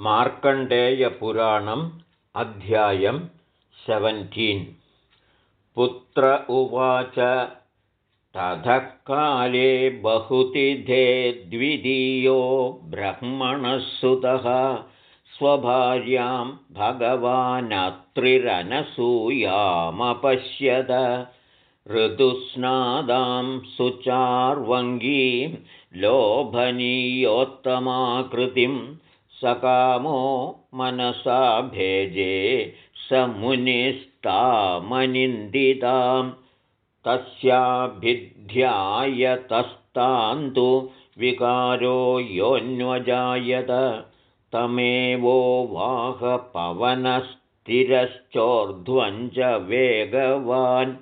मार्कण्डेयपुराणम् अध्यायं सेवन्टीन्। पुत्र उवाच ततः काले बहुतिथे द्वितीयो ब्रह्मणः स्वभार्यां भगवानत्रिरनसूयामपश्यद ऋतुस्नादां सुचार्वङ्गीं लोभनीयोत्तमाकृतिं सकामो मनसा भेजे स मुनिस्तामनिन्दितां तस्याभिध्यायतस्तान्तु विकारो योऽन्वजायत तमेवो वाहपवनस्थिरश्चोर्ध्वं च वेगवान्।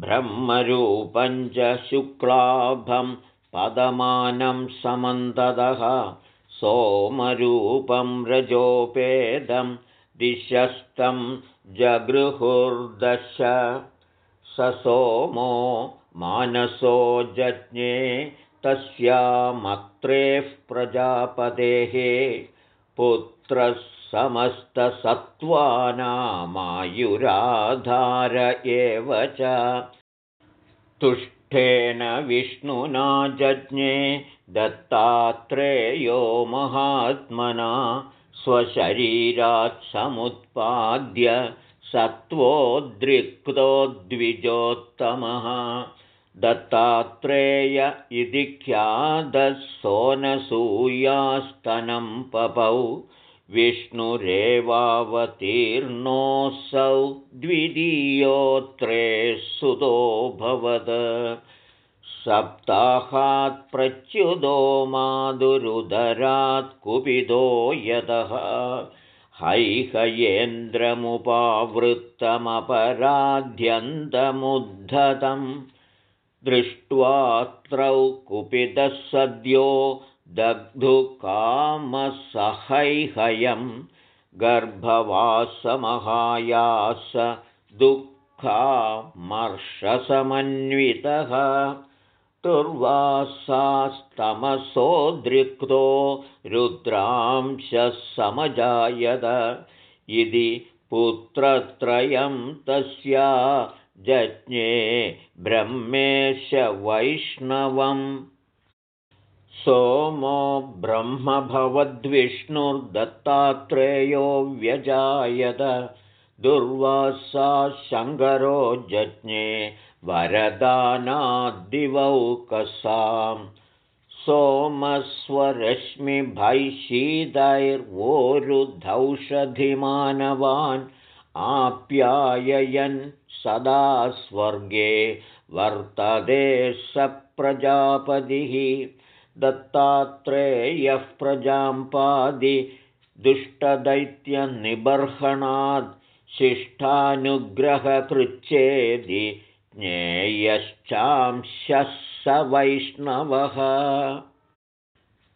ब्रह्मरूपं च शुक्लाभं पदमानं समन्ततः सोमरूपं रजोपेदं दिशस्तं जगृहुर्दश। स सोमो मानसो जज्ञे तस्यामत्रेः प्रजापतेः। पुत्रः समस्तसत्त्वानामायुराधार एव च। तुष्टेन विष्णुना जज्ञे दत्तात्रेयो महात्मना स्वशरीरात् समुत्पाद्य सत्त्वोद्रिक्तो द्विजोत्तमः दत्तात्रेय इति ख्यातः सोनसूयास्तनं पपौ विष्णुरेवावतीर्णोऽसौ द्वितीयोत्रे सुतोऽभवत् सप्ताहात् प्रच्युतो माधुरुदरात् कुपितो यतः हैहयेन्द्रमुपावृत्तमपराध्यन्तमुद्धतं दृष्ट्वात्रौ कुपितः सद्यो दग्धुकामसहैहयं गर्भवासमहायास दुःखामर्षसमन्वितः दुर्वासास्तमसोद्रिक्तो रुद्रांशः समजायत इति पुत्रत्रयं तस्या जज्ञे ब्रह्मेश वैष्णवम्। सोमो ब्रह्मभवद्विष्णुर्दत्तात्रेयो व्यजायत। दुर्वासा शङ्करो जज्ञे वरदानाद्दिवौकसां सोमस्वरश्मिभैशीदैर्वोरुधौषधिमानवान् आप्याययन् सदा स्वर्गे वर्तते स प्रजापतिः दत्तात्रेयः प्रजां पादि दुष्टदैत्यनिबर्हणात् शिष्टानुग्रहकृच्छेदि ज्ञेयश्चांशः स वैष्णवः।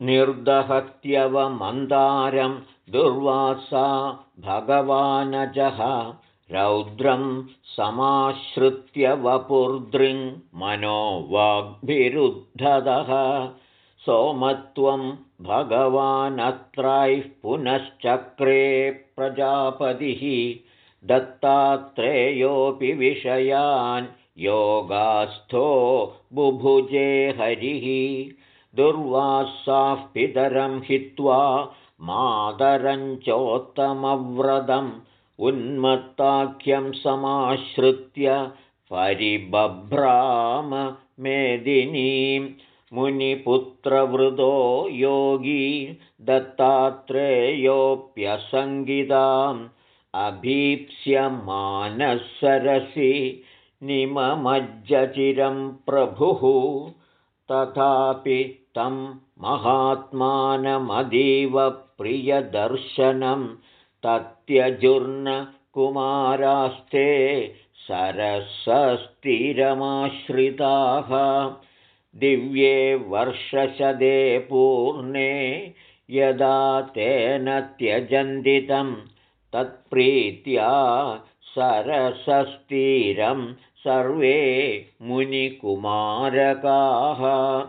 निर्दहत्यवमन्दारं दुर्वासा भगवानजः। रौद्रं समाश्रित्य वपुर्दृङ् मनो वाग्भिरुद्धतः सोमत्वं भगवानत्रैः पुनश्चक्रे प्रजापतिः। दत्तात्रेयोऽपि विषयान् योगास्थो बुभुजे हरिः। दुर्वासाः पितरं हित्वा मातरञ्चोत्तमव्रतम् उन्मत्ताख्यं समाश्रित्य परिबभ्राम मेदिनीं मुनिपुत्रवृतो योगी दत्तात्रेयोऽप्यसङ्गिताम् अभीप्स्यमानसरसि निममज्जचिरं प्रभुः। तथापि तं महात्मानमदीव प्रियदर्शनं तत्यजुर्नकुमारास्ते सरसस्थिरमाश्रिताः। दिव्ये वर्षशदे पूर्णे यदा तेन त्यजन्दितं तत्प्रीत्या सरसस्तीरं सर्वे मुनिकुमारकाः।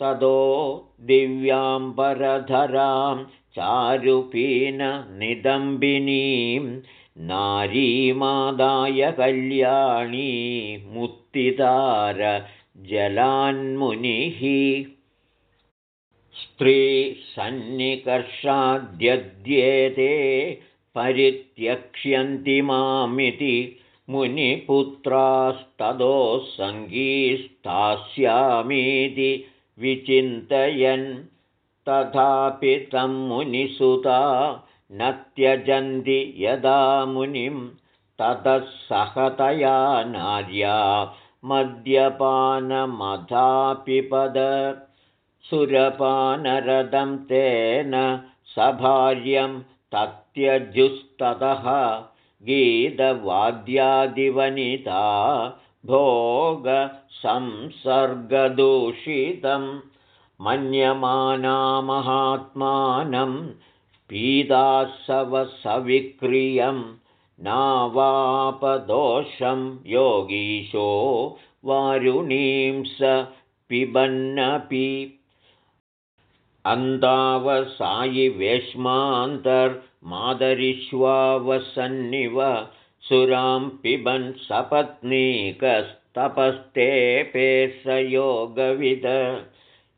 ततो दिव्याम्बरधरां चारुपीननिदम्बिनीं नारीमादाय कल्याणी मुत्तितारजलान्मुनिः स्त्रीसन्निकर्षाद्यद्येते परित्यक्ष्यन्ति मामिति मुनिपुत्रास्ततो सङ्गीस्तास्यामीति विचिन्तयन्। तथापि तं मुनिसुता न त्यजन्ति यदा मुनिं ततः सहतया नार्या मद्यपानमधापिपद सुरपानरदं तेन सभार्यं तत्यजुस्ततः गीतवाद्यादिवनिता भोगसंसर्गदूषितं मन्यमाना महात्मानं पीदासवसविक्रियं नावापदोषं योगीशो वारुणीं स पिबन्नपि अन्तावसायि वेश्मान्तर्मादरिष्वावसन्निव सुरां पिबन् सपत्नीकस्तपस्तेऽपे स योगविद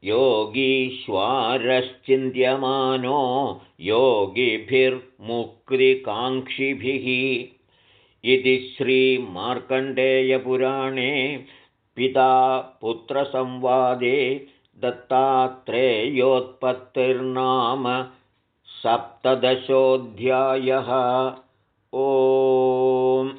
योगीश्वारश्चिन्त्यमानो योगिभिर्मुक्तिकाङ्क्षिभिः। इति श्रीमार्कण्डेयपुराणे पिता पुत्रसंवादे दत्तात्रेयोत्पत्तिर्नाम सप्तदशोऽध्यायः। ओम्